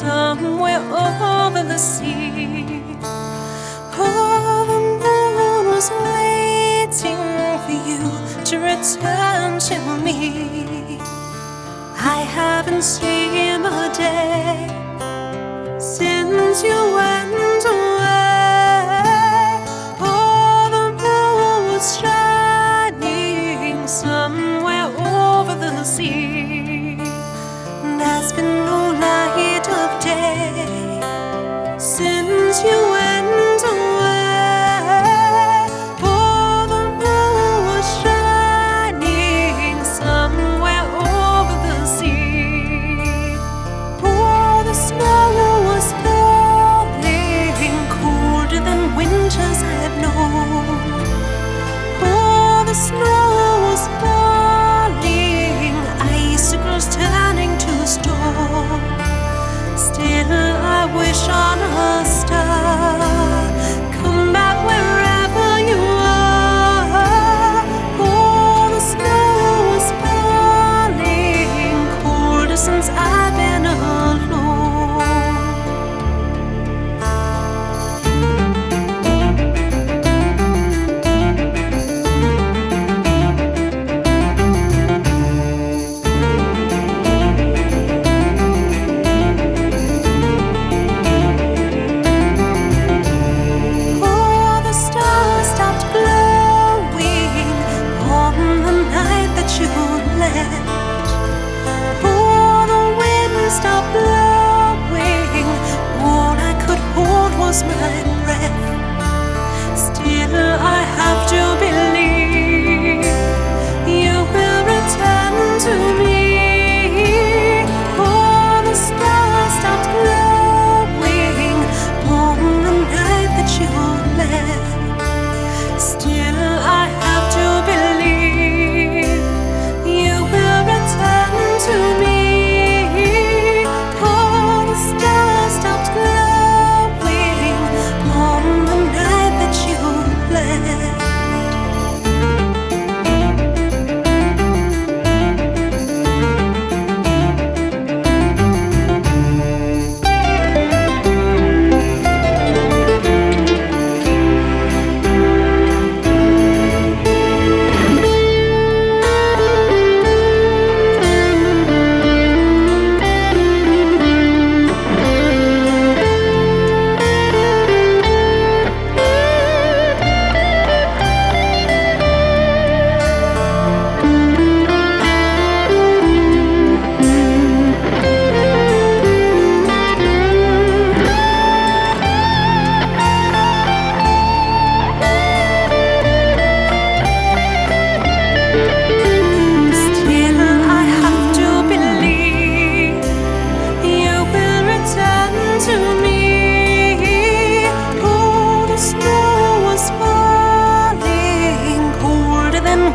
somewhere over the sea. Oh, the moon was waiting for you to return to me. I haven't seen a day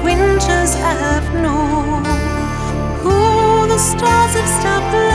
winters have known. Oh, the stars have stopped